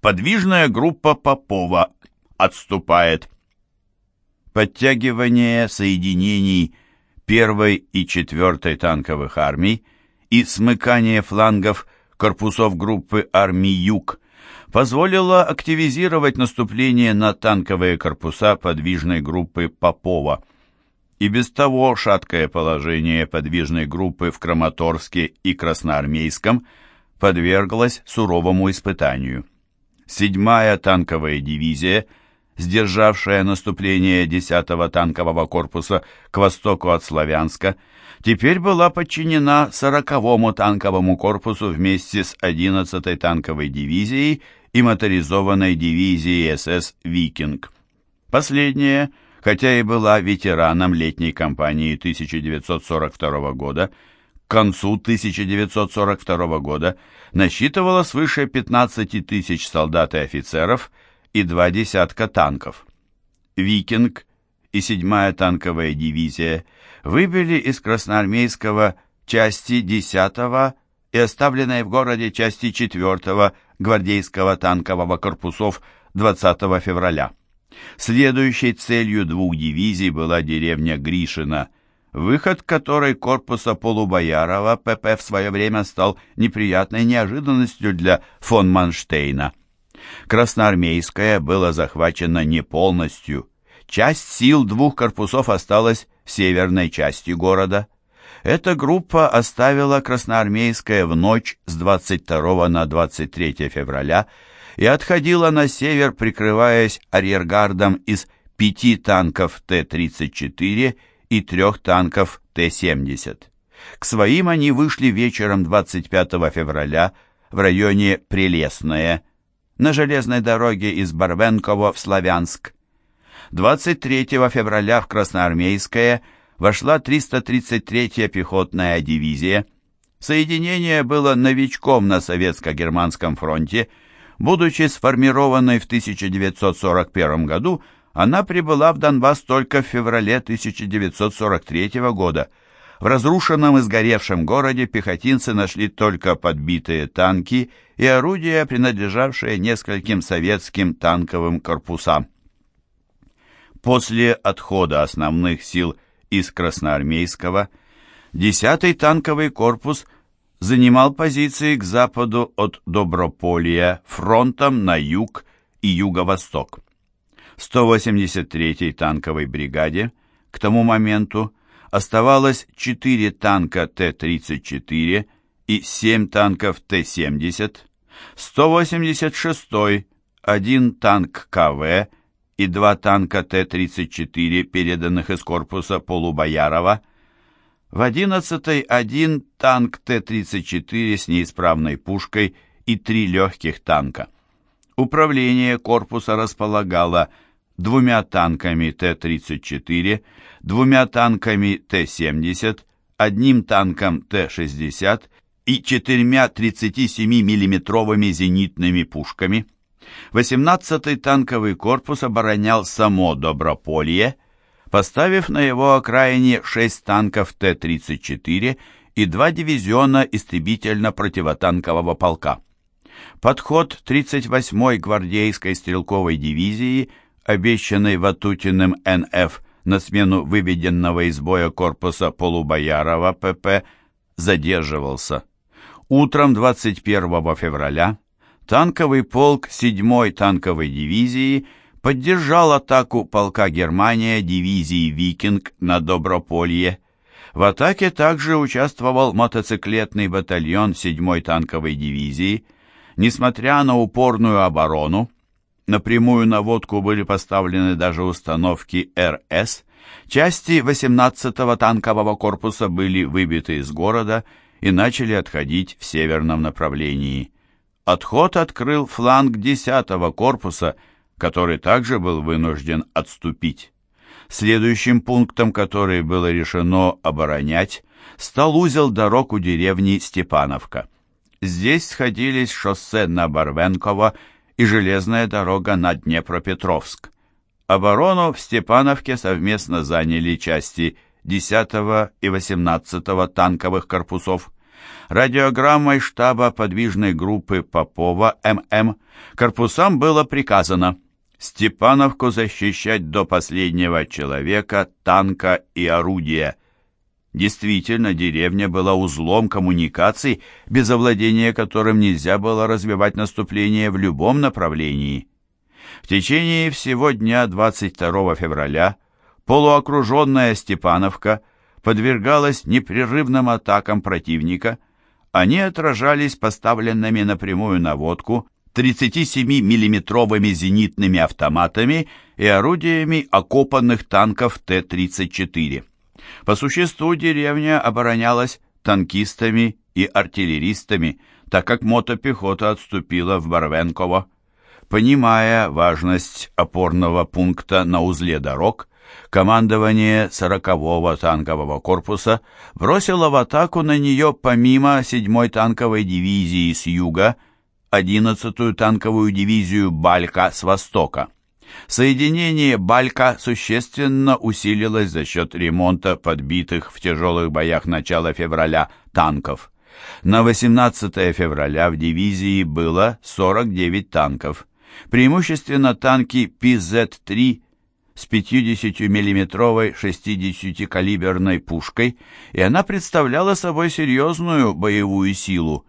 Подвижная группа Попова отступает. Подтягивание соединений первой и четвертой танковых армий и смыкание флангов корпусов группы армий Юг позволило активизировать наступление на танковые корпуса подвижной группы Попова. И без того шаткое положение подвижной группы в Краматорске и Красноармейском подверглось суровому испытанию. Седьмая танковая дивизия, сдержавшая наступление 10-го танкового корпуса к востоку от Славянска, теперь была подчинена 40-му танковому корпусу вместе с 11-й танковой дивизией и моторизованной дивизией СС «Викинг». Последняя, хотя и была ветераном летней кампании 1942 года, к концу 1942 года насчитывала свыше 15 тысяч солдат и офицеров и два десятка танков. «Викинг» и 7-я танковая дивизия выбили из красноармейского части 10-го и оставленной в городе части 4-го гвардейского танкового корпусов 20 февраля. Следующей целью двух дивизий была деревня Гришина, выход которой корпуса Полубоярова ПП в свое время стал неприятной неожиданностью для фон Манштейна. Красноармейская была захвачена не полностью. Часть сил двух корпусов осталась в северной части города. Эта группа оставила Красноармейское в ночь с 22 на 23 февраля и отходила на север, прикрываясь арьергардом из пяти танков Т-34 и трех танков Т-70. К своим они вышли вечером 25 февраля в районе Прелестное, на железной дороге из Барвенково в Славянск. 23 февраля в Красноармейское – вошла 333-я пехотная дивизия. Соединение было новичком на советско-германском фронте. Будучи сформированной в 1941 году, она прибыла в Донбасс только в феврале 1943 года. В разрушенном и сгоревшем городе пехотинцы нашли только подбитые танки и орудия, принадлежавшие нескольким советским танковым корпусам. После отхода основных сил из Красноармейского, 10-й танковый корпус занимал позиции к западу от Доброполья фронтом на юг и юго-восток. 183-й танковой бригаде к тому моменту оставалось 4 танка Т-34 и 7 танков Т-70, 186-й, один танк КВ и два танка Т-34, переданных из корпуса Полубоярова. В 11-й один танк Т-34 с неисправной пушкой и три легких танка. Управление корпуса располагало двумя танками Т-34, двумя танками Т-70, одним танком Т-60 и четырьмя 37 миллиметровыми зенитными пушками – 18-й танковый корпус оборонял само Доброполье, поставив на его окраине 6 танков Т-34 и два дивизиона истребительно-противотанкового полка. Подход 38-й гвардейской стрелковой дивизии, обещанный Ватутиным НФ на смену выведенного из боя корпуса Полубоярова ПП, задерживался. Утром 21 февраля танковый полк 7-й танковой дивизии поддержал атаку полка Германия дивизии «Викинг» на Доброполье. В атаке также участвовал мотоциклетный батальон 7-й танковой дивизии. Несмотря на упорную оборону, на прямую наводку были поставлены даже установки РС, части 18-го танкового корпуса были выбиты из города и начали отходить в северном направлении. Отход открыл фланг 10-го корпуса, который также был вынужден отступить. Следующим пунктом, который было решено оборонять, стал узел дорог у деревни Степановка. Здесь сходились шоссе на Барвенково и железная дорога на Днепропетровск. Оборону в Степановке совместно заняли части 10 и 18 танковых корпусов. Радиограммой штаба подвижной группы Попова ММ корпусам было приказано Степановку защищать до последнего человека, танка и орудия. Действительно, деревня была узлом коммуникаций, без овладения которым нельзя было развивать наступление в любом направлении. В течение всего дня 22 февраля полуокруженная Степановка подвергалась непрерывным атакам противника. Они отражались поставленными напрямую наводку 37-миллиметровыми зенитными автоматами и орудиями окопанных танков Т-34. По существу деревня оборонялась танкистами и артиллеристами, так как мотопехота отступила в Барвенково. Понимая важность опорного пункта на узле дорог, командование 40-го танкового корпуса бросило в атаку на нее помимо 7-й танковой дивизии с юга 11-ю танковую дивизию «Балька» с востока. Соединение «Балька» существенно усилилось за счет ремонта подбитых в тяжелых боях начала февраля танков. На 18 февраля в дивизии было 49 танков, преимущественно танки PZ-3 с 50-миллиметровой 60-калиберной пушкой, и она представляла собой серьезную боевую силу.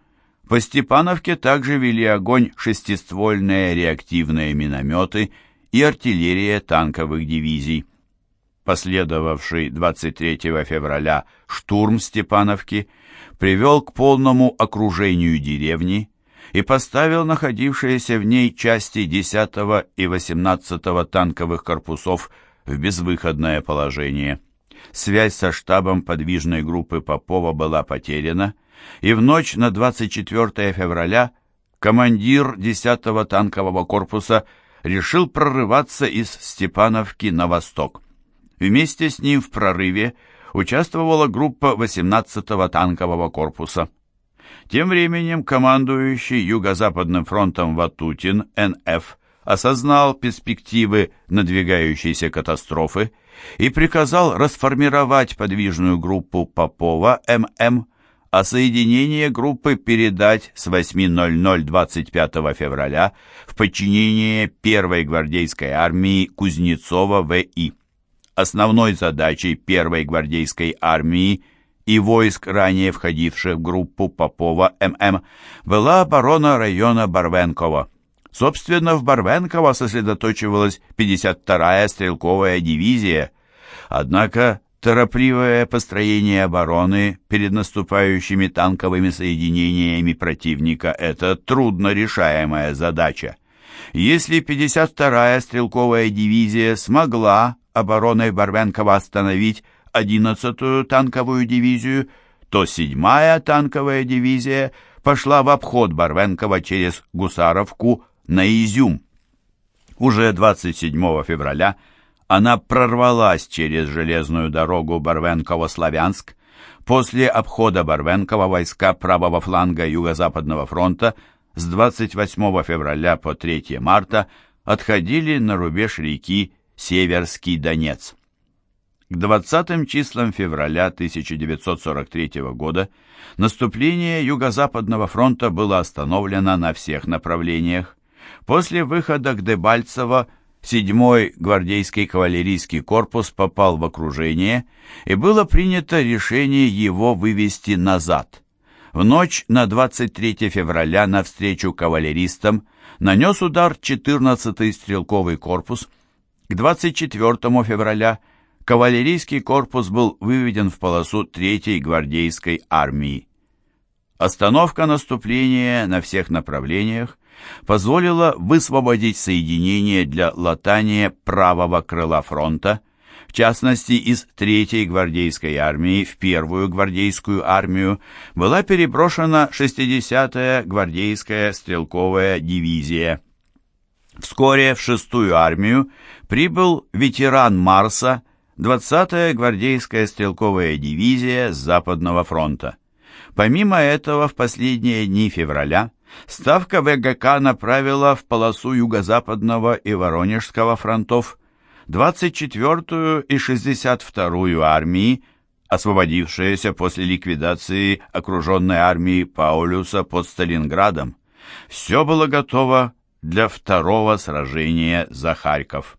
По Степановке также вели огонь шестиствольные реактивные минометы и артиллерия танковых дивизий. Последовавший 23 февраля штурм Степановки привел к полному окружению деревни, и поставил находившиеся в ней части 10 и 18 танковых корпусов в безвыходное положение. Связь со штабом подвижной группы Попова была потеряна, и в ночь на 24 февраля командир 10-го танкового корпуса решил прорываться из Степановки на восток. Вместе с ним в прорыве участвовала группа 18-го танкового корпуса. Тем временем командующий Юго-Западным фронтом Ватутин, НФ, осознал перспективы надвигающейся катастрофы и приказал расформировать подвижную группу Попова, ММ, а соединение группы передать с 8.00 25 февраля в подчинение 1-й гвардейской армии Кузнецова В.И. Основной задачей 1-й гвардейской армии – и войск, ранее входивших в группу Попова ММ, была оборона района Барвенкова. Собственно, в Барвенково сосредоточивалась 52-я стрелковая дивизия. Однако торопливое построение обороны перед наступающими танковыми соединениями противника – это трудно решаемая задача. Если 52-я стрелковая дивизия смогла обороной Барвенкова остановить 11-ю танковую дивизию, то 7-я танковая дивизия пошла в обход Барвенкова через Гусаровку на Изюм. Уже 27 февраля она прорвалась через железную дорогу Барвенково-Славянск. После обхода Барвенкова войска правого фланга Юго-Западного фронта с 28 февраля по 3 марта отходили на рубеж реки Северский Донец. К 20 числам февраля 1943 года наступление Юго-Западного фронта было остановлено на всех направлениях. После выхода к Дебальцево 7-й гвардейский кавалерийский корпус попал в окружение, и было принято решение его вывести назад. В ночь на 23 февраля навстречу кавалеристам нанес удар 14-й стрелковый корпус. К 24 февраля кавалерийский корпус был выведен в полосу Третьей гвардейской армии. Остановка наступления на всех направлениях позволила высвободить соединение для латания правого крыла фронта, в частности, из Третьей гвардейской армии в Первую гвардейскую армию была переброшена 60-я гвардейская стрелковая дивизия. Вскоре в Шестую армию прибыл ветеран Марса 20-я гвардейская стрелковая дивизия с Западного фронта. Помимо этого, в последние дни февраля Ставка ВГК направила в полосу Юго-Западного и Воронежского фронтов 24-ю и 62-ю армии, освободившаяся после ликвидации окруженной армии Паулюса под Сталинградом. Все было готово для второго сражения за Харьков.